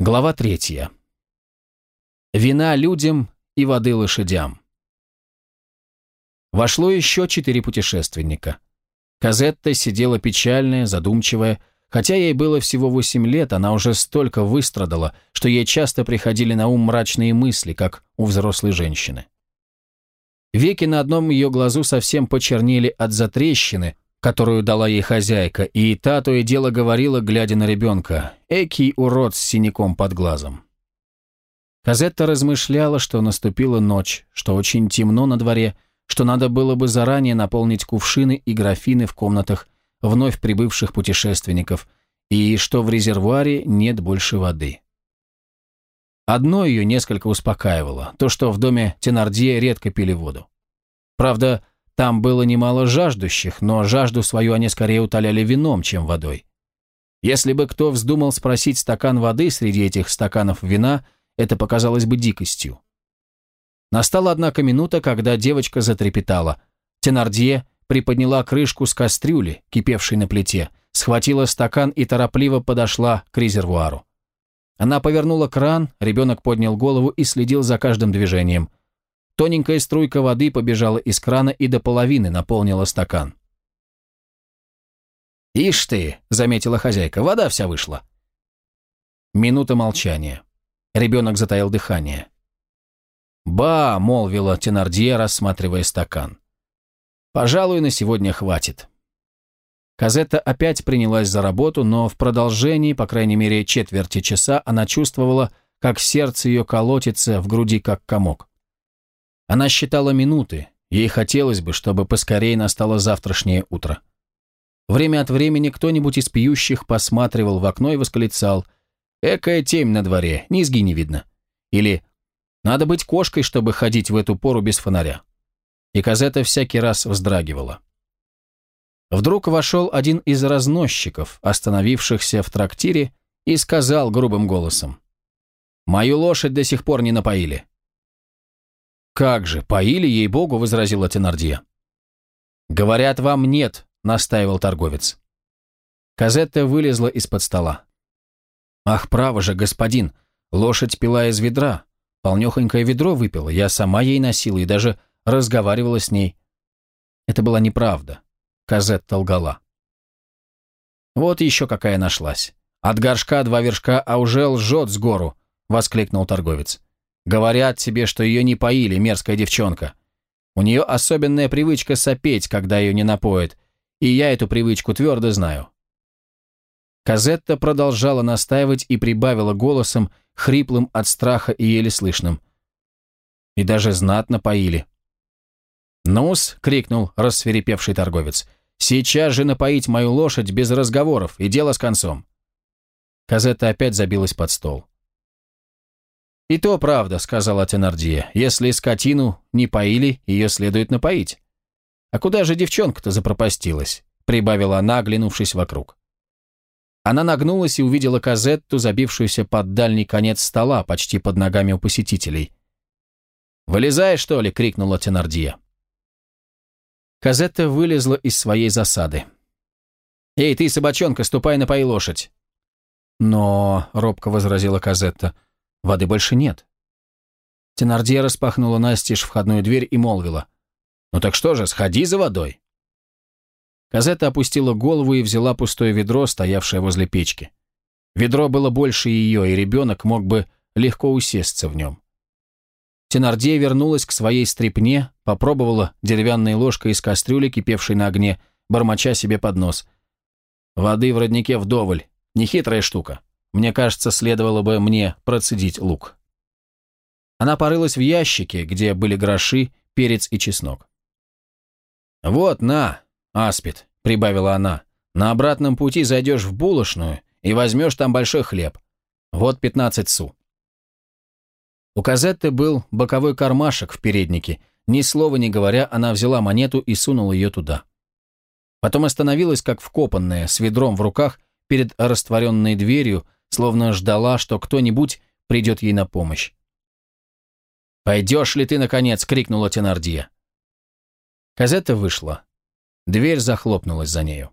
Глава третья. Вина людям и воды лошадям. Вошло еще четыре путешественника. Казетта сидела печальная, задумчивая. Хотя ей было всего восемь лет, она уже столько выстрадала, что ей часто приходили на ум мрачные мысли, как у взрослой женщины. Веки на одном ее глазу совсем почернели от затрещины, которую дала ей хозяйка, и та то и дело говорила, глядя на ребенка, «Экий урод с синяком под глазом». Казетта размышляла, что наступила ночь, что очень темно на дворе, что надо было бы заранее наполнить кувшины и графины в комнатах вновь прибывших путешественников, и что в резервуаре нет больше воды. Одно ее несколько успокаивало, то, что в доме Тенардье редко пили воду. Правда, там было немало жаждущих, но жажду свою они скорее утоляли вином, чем водой. Если бы кто вздумал спросить стакан воды среди этих стаканов вина, это показалось бы дикостью. Настала, однако, минута, когда девочка затрепетала. Тенардье приподняла крышку с кастрюли, кипевшей на плите, схватила стакан и торопливо подошла к резервуару. Она повернула кран, ребенок поднял голову и следил за каждым движением. Тоненькая струйка воды побежала из крана и до половины наполнила стакан. «Ишь ты!» — заметила хозяйка, — «вода вся вышла». Минута молчания. Ребенок затаил дыхание. «Ба!» — молвила Тенардье, рассматривая стакан. «Пожалуй, на сегодня хватит». Казетта опять принялась за работу, но в продолжении, по крайней мере, четверти часа она чувствовала, как сердце ее колотится в груди, как комок. Она считала минуты, ей хотелось бы, чтобы поскорее настало завтрашнее утро. Время от времени кто-нибудь из пьющих посматривал в окно и восклицал «Экая темь на дворе, низги не видно». Или «Надо быть кошкой, чтобы ходить в эту пору без фонаря». И Казета всякий раз вздрагивала. Вдруг вошел один из разносчиков, остановившихся в трактире, и сказал грубым голосом «Мою лошадь до сих пор не напоили. «Как же, поили ей-богу», — возразила Тенардье. «Говорят, вам нет», — настаивал торговец. Казетта вылезла из-под стола. «Ах, право же, господин, лошадь пила из ведра. Полнехонькое ведро выпила, я сама ей носила и даже разговаривала с ней». Это была неправда. Казетта лгала. «Вот еще какая нашлась. От горшка два вершка, а уже лжет с гору», — воскликнул торговец. Говорят тебе, что ее не поили, мерзкая девчонка. У нее особенная привычка сопеть, когда ее не напоят, и я эту привычку твердо знаю». Казетта продолжала настаивать и прибавила голосом, хриплым от страха и еле слышным. И даже знатно поили. «Ну-с!» — крикнул рассверепевший торговец. «Сейчас же напоить мою лошадь без разговоров, и дело с концом!» Казетта опять забилась под стол. «И то правда», — сказала Тенардия. «Если скотину не поили, ее следует напоить». «А куда же девчонка-то запропастилась?» — прибавила она, оглянувшись вокруг. Она нагнулась и увидела Казетту, забившуюся под дальний конец стола, почти под ногами у посетителей. «Вылезай, что ли?» — крикнула Тенардия. Казетта вылезла из своей засады. «Эй, ты, собачонка, ступай напои лошадь!» «Но...» — робко возразила Казетта — Воды больше нет. Тенардье распахнула настежь входную дверь и молвила. «Ну так что же, сходи за водой». Казета опустила голову и взяла пустое ведро, стоявшее возле печки. Ведро было больше ее, и ребенок мог бы легко усесться в нем. Тенардье вернулась к своей стрепне, попробовала деревянной ложкой из кастрюли, кипевшей на огне, бормоча себе под нос. «Воды в роднике вдоволь, нехитрая штука». Мне кажется, следовало бы мне процедить лук. Она порылась в ящике, где были гроши, перец и чеснок. «Вот, на, аспид», — прибавила она, — «на обратном пути зайдешь в булочную и возьмешь там большой хлеб. Вот пятнадцать су». У Казетты был боковой кармашек в переднике. Ни слова не говоря, она взяла монету и сунула ее туда. Потом остановилась, как вкопанная, с ведром в руках, перед растворенной дверью, словно ждала, что кто-нибудь придет ей на помощь. «Пойдешь ли ты, наконец?» — крикнула Тенардия. Казета вышла. Дверь захлопнулась за нею.